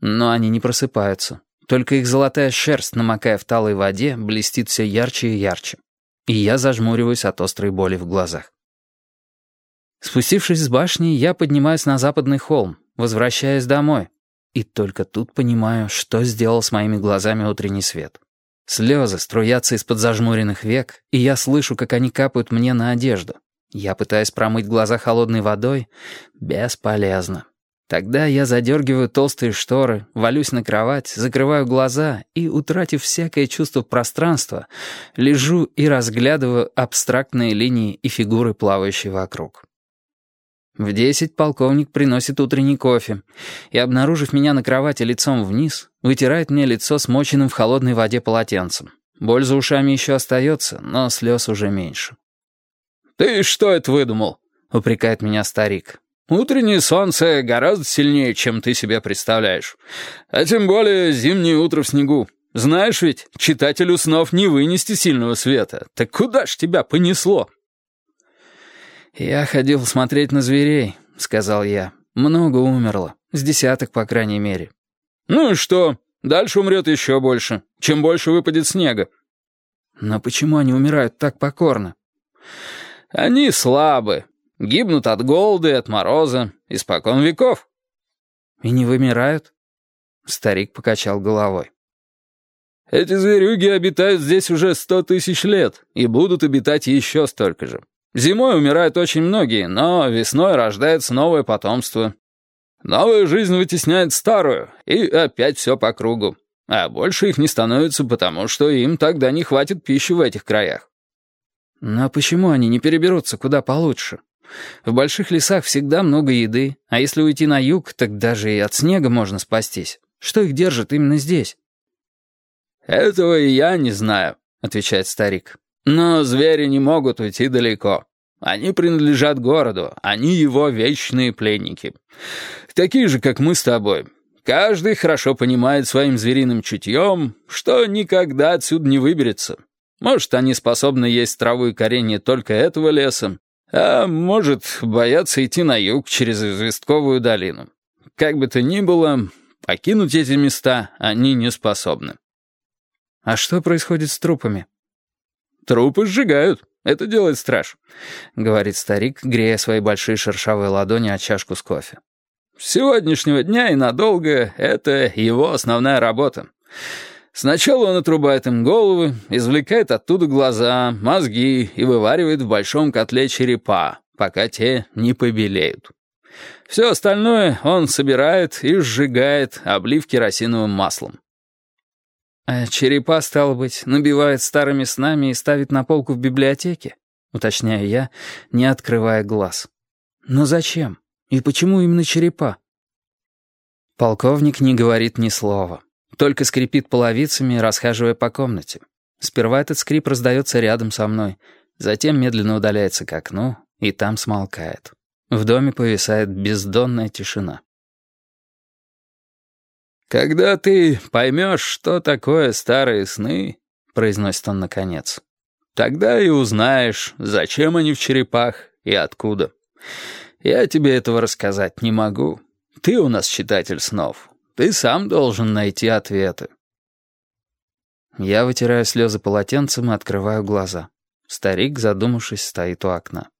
Но они не просыпаются. Только их золотая шерсть, намокая в талой воде, блестит все ярче и ярче. И я зажмуриваюсь от острой боли в глазах. Спустившись с башни, я поднимаюсь на западный холм, возвращаясь домой. И только тут понимаю, что сделал с моими глазами утренний свет. Слезы струятся из-под зажмуренных век, и я слышу, как они капают мне на одежду. Я пытаюсь промыть глаза холодной водой. Бесполезно. Тогда я задергиваю толстые шторы, валюсь на кровать, закрываю глаза и, утратив всякое чувство пространства, лежу и разглядываю абстрактные линии и фигуры, плавающие вокруг. В десять полковник приносит утренний кофе и, обнаружив меня на кровати лицом вниз, вытирает мне лицо смоченным в холодной воде полотенцем. Боль за ушами еще остается, но слез уже меньше. «Ты что это выдумал?» — упрекает меня старик. Утреннее солнце гораздо сильнее, чем ты себе представляешь. А тем более зимнее утро в снегу. Знаешь ведь, читателю снов не вынести сильного света. Так куда ж тебя понесло?» «Я ходил смотреть на зверей», — сказал я. «Много умерло. С десяток, по крайней мере». «Ну и что? Дальше умрет еще больше. Чем больше выпадет снега». «Но почему они умирают так покорно?» «Они слабы. Гибнут от голода и от мороза, испокон веков. И не вымирают? Старик покачал головой. Эти зверюги обитают здесь уже сто тысяч лет и будут обитать еще столько же. Зимой умирают очень многие, но весной рождается новое потомство. Новая жизнь вытесняет старую, и опять все по кругу. А больше их не становится, потому что им тогда не хватит пищи в этих краях. Но почему они не переберутся куда получше? В больших лесах всегда много еды, а если уйти на юг, так даже и от снега можно спастись. Что их держит именно здесь?» «Этого и я не знаю», — отвечает старик. «Но звери не могут уйти далеко. Они принадлежат городу, они его вечные пленники. Такие же, как мы с тобой. Каждый хорошо понимает своим звериным чутьем, что никогда отсюда не выберется. Может, они способны есть траву и коренья только этого леса, а может, боятся идти на юг через Известковую долину. Как бы то ни было, покинуть эти места они не способны. А что происходит с трупами? Трупы сжигают. Это делает страж, — говорит старик, грея свои большие шершавые ладони о чашку с кофе. С сегодняшнего дня и надолго это его основная работа. Сначала он отрубает им головы, извлекает оттуда глаза, мозги и вываривает в большом котле черепа, пока те не побелеют. Все остальное он собирает и сжигает, облив керосиновым маслом. А черепа, стало быть, набивает старыми снами и ставит на полку в библиотеке, уточняю я, не открывая глаз. Но зачем? И почему именно черепа? Полковник не говорит ни слова. Только скрипит половицами, расхаживая по комнате. Сперва этот скрип раздается рядом со мной, затем медленно удаляется к окну и там смолкает. В доме повисает бездонная тишина. «Когда ты поймешь, что такое старые сны», — произносит он наконец, «тогда и узнаешь, зачем они в черепах и откуда. Я тебе этого рассказать не могу. Ты у нас читатель снов, ты сам должен найти ответы. Я вытираю слезы полотенцем и открываю глаза. Старик, задумавшись, стоит у окна.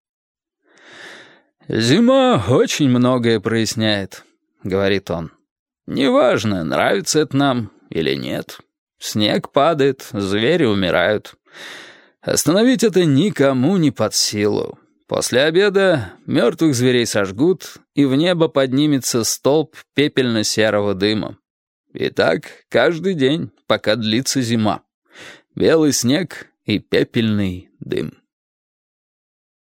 «Зима очень многое проясняет», — говорит он. «Неважно, нравится это нам или нет. Снег падает, звери умирают. Остановить это никому не под силу. После обеда мертвых зверей сожгут, и в небо поднимется столб пепельно-серого дыма. И так каждый день, пока длится зима. Белый снег и пепельный дым.